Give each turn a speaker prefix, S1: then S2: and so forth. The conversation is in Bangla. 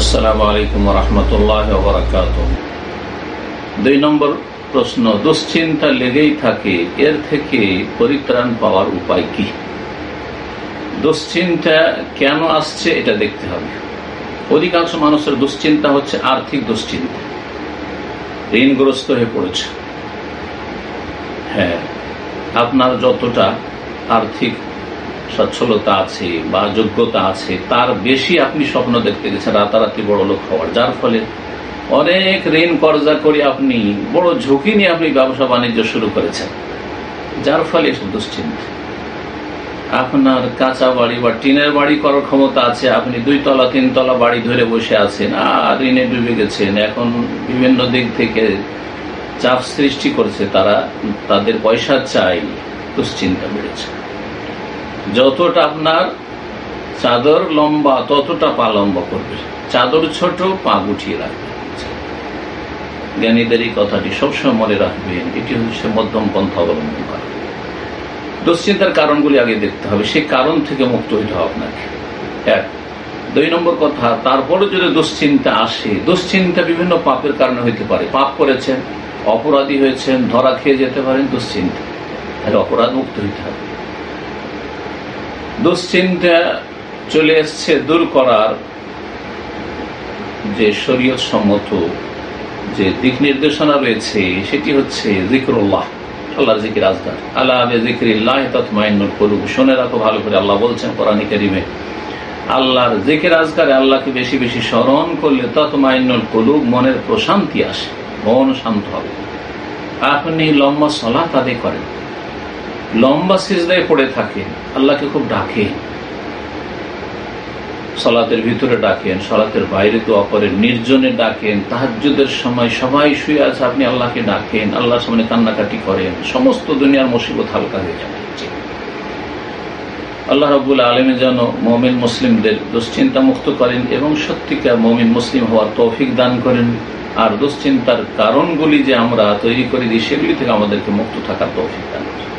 S1: আসসালামু আলাইকুম রহমতুল্লাহ বরাকাত দুই নম্বর প্রশ্ন, দুশ্চিন্তা লেগেই থাকে, এর থেকে পরিত্রাণ পাওয়ার উপায় কি? দুশ্চিন্তা কেন আসছে এটা দেখতে হবে। অধিকাংশ মানুষের দুশ্চিন্তা হচ্ছে আর্থিক দুশ্চিন্তা। ঋণগ্রস্ত হয়ে পড়েছে। হ্যাঁ আপনার যতটা আর্থিক সচ্ছলতা আছে বা যোগ্যতা আছে, তার বেশি আপনি স্বপ্ন দেখতে গেছেন, রাতারাতি বড় লোক হওয়ার। যার ফলে অনেক ঋণ কর্জা করে আপনি, বড় ঝুঁকি নিয়ে আপনি ব্যবসা বাণিজ্য শুরু করেছেন। যার ফলে দুশ্চিন্তা। আপনার কাঁচা বাড়ি বা টিনের বাড়ি করার ক্ষমতা আছে, আপনি দুই তলা, তিন তলা বাড়ি ধরে বসে আছেন, আর ঋণে ডুবে গেছেন। এখন বিভিন্ন দিক থেকে চাপ সৃষ্টি করছে, তারা তাদের পয়সা চাই, দুশ্চিন্তা বেড়েছে। যতটা আপনার চাদর লম্বা, ততটা পা লম্বা করবে। চাদর ছোট, পা গুটিয়ে রাখবে। জ্ঞানীদের এই কথাটি সবসময় মনে রাখবেন, এটি হচ্ছে মধ্যম পন্থা অবলম্বন করা। দুশ্চিন্তার কারণগুলি আগে দেখতে হবে, সেই কারণ থেকে মুক্ত হইতে হবে আপনাকে। এক, দুই নম্বর কথা তারপরে যদি দুশ্চিন্তা আসে, দুশ্চিন্তা বিভিন্ন পাপের কারণে হইতে পারে। পাপ করেছেন, অপরাধী হয়েছেন, ধরা খেয়ে যেতে পারেন, দুশ্চিন্তা। তাহলে অপরাধ মুক্ত হইতে হবে। দুশ্চিন্তা চলে এসছে দূর করার যে শরীয়ত সম্মত যে দিক নির্দেশনা রয়েছে, সেটি হচ্ছে জিক্রুল্লাহ আল্লাহ জিকির আজগার। আল্লাহ জিকির তৎমাইনুল করুক শুনে রাখো ভালো করে, আল্লাহ বলছেন কোরআনী কারিমে। আল্লাহর জিকির আজগারে আল্লাহকে বেশি বেশি স্মরণ করলে তৎমাইনুল কলুক মনের প্রশান্তি আসে, মন শান্ত হবে। আপনি লম্বা সলা তাদের করেন। লম্বা সিজদায় পড়ে থাকে, আল্লাহকে খুব ডাকে। সলাতের ভিতরে ডাকেন, সলাতের বাইরে তো অপরের নির্জনে ডাকেন তাহাজুদের সময় সবাই শুয়ে আছে, আপনি আল্লাহকে ডাকেন, আল্লাহর সামনে কান্নাকাটি করেন, সমস্ত দুনিয়ার মুসিবত হালকা হয়ে যাবে আল্লাহ রবুল আলমে যেন মমিন মুসলিমদের দুশ্চিন্তা মুক্ত করেন এবং সত্যিকার মমিন মুসলিম হওয়ার তৌফিক দান করেন। আর দুশ্চিন্তার কারণগুলি যে আমরা তৈরি করে দিই, সেগুলি থেকে আমাদেরকে মুক্ত থাকার তৌফিক দান করেন।